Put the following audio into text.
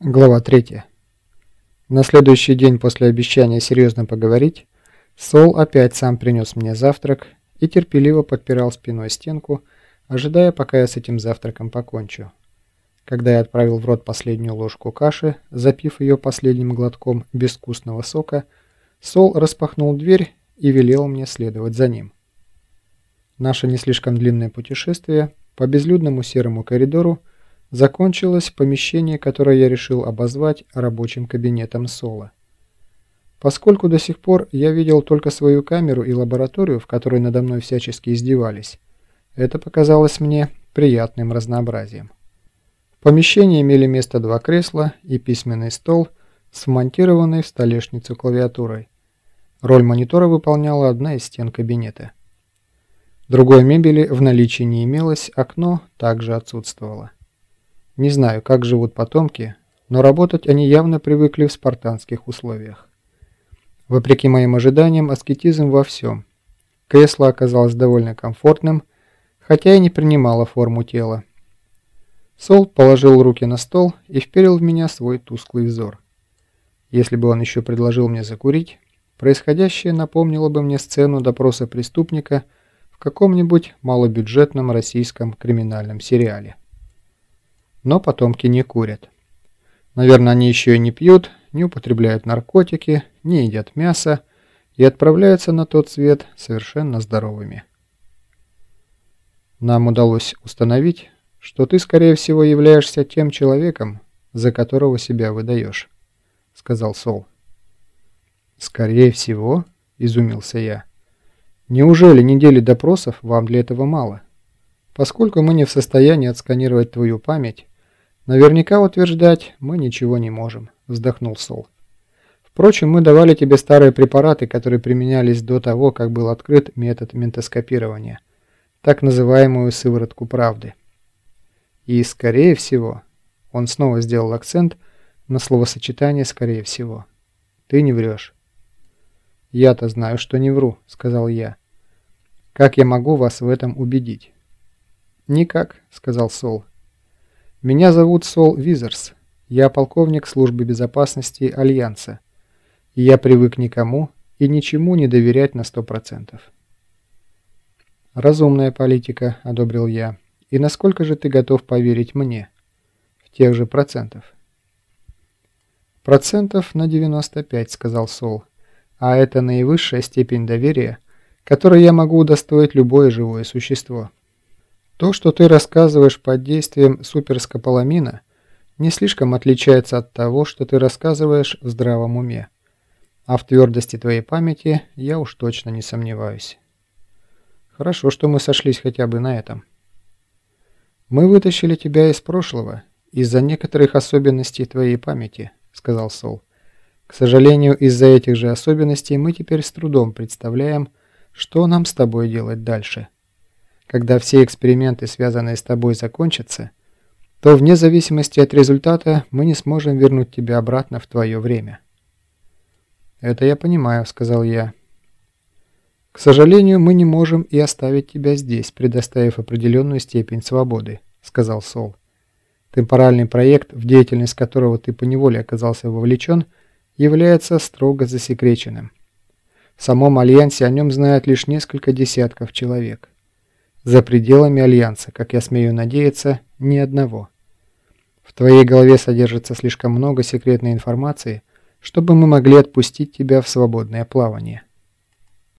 Глава 3. На следующий день после обещания серьезно поговорить, Сол опять сам принес мне завтрак и терпеливо подпирал спиной стенку, ожидая, пока я с этим завтраком покончу. Когда я отправил в рот последнюю ложку каши, запив ее последним глотком безвкусного сока, Сол распахнул дверь и велел мне следовать за ним. Наше не слишком длинное путешествие по безлюдному серому коридору закончилось помещение, которое я решил обозвать рабочим кабинетом Соло. Поскольку до сих пор я видел только свою камеру и лабораторию, в которой надо мной всячески издевались, это показалось мне приятным разнообразием. В помещении имели место два кресла и письменный стол с вмонтированной в столешницу клавиатурой. Роль монитора выполняла одна из стен кабинета. Другой мебели в наличии не имелось, окно также отсутствовало. Не знаю, как живут потомки, но работать они явно привыкли в спартанских условиях. Вопреки моим ожиданиям, аскетизм во всем. Кресло оказалось довольно комфортным, хотя и не принимало форму тела. Сол положил руки на стол и вперил в меня свой тусклый взор. Если бы он еще предложил мне закурить, происходящее напомнило бы мне сцену допроса преступника в каком-нибудь малобюджетном российском криминальном сериале но потомки не курят. Наверное, они еще и не пьют, не употребляют наркотики, не едят мясо и отправляются на тот свет совершенно здоровыми. Нам удалось установить, что ты, скорее всего, являешься тем человеком, за которого себя выдаешь, сказал Сол. Скорее всего, изумился я. Неужели недели допросов вам для этого мало? Поскольку мы не в состоянии отсканировать твою память, «Наверняка утверждать мы ничего не можем», – вздохнул Сол. «Впрочем, мы давали тебе старые препараты, которые применялись до того, как был открыт метод ментоскопирования, так называемую сыворотку правды. И, скорее всего, он снова сделал акцент на словосочетание «скорее всего». Ты не врешь. «Я-то знаю, что не вру», — сказал я. «Как я могу вас в этом убедить?» «Никак», — сказал Сол. Меня зовут Сол Визерс. Я полковник службы безопасности Альянса. И я привык никому и ничему не доверять на сто процентов. Разумная политика, одобрил я. И насколько же ты готов поверить мне? В тех же процентов. Процентов на 95, сказал Сол. А это наивысшая степень доверия, которой я могу удостоить любое живое существо. То, что ты рассказываешь под действием суперскополамина, не слишком отличается от того, что ты рассказываешь в здравом уме. А в твердости твоей памяти я уж точно не сомневаюсь. Хорошо, что мы сошлись хотя бы на этом. Мы вытащили тебя из прошлого из-за некоторых особенностей твоей памяти, сказал Сол. К сожалению, из-за этих же особенностей мы теперь с трудом представляем, что нам с тобой делать дальше. Когда все эксперименты, связанные с тобой, закончатся, то вне зависимости от результата мы не сможем вернуть тебя обратно в твое время. «Это я понимаю», — сказал я. «К сожалению, мы не можем и оставить тебя здесь, предоставив определенную степень свободы», — сказал Сол. «Темпоральный проект, в деятельность которого ты поневоле оказался вовлечен, является строго засекреченным. В самом Альянсе о нем знают лишь несколько десятков человек. За пределами Альянса, как я смею надеяться, ни одного. В твоей голове содержится слишком много секретной информации, чтобы мы могли отпустить тебя в свободное плавание.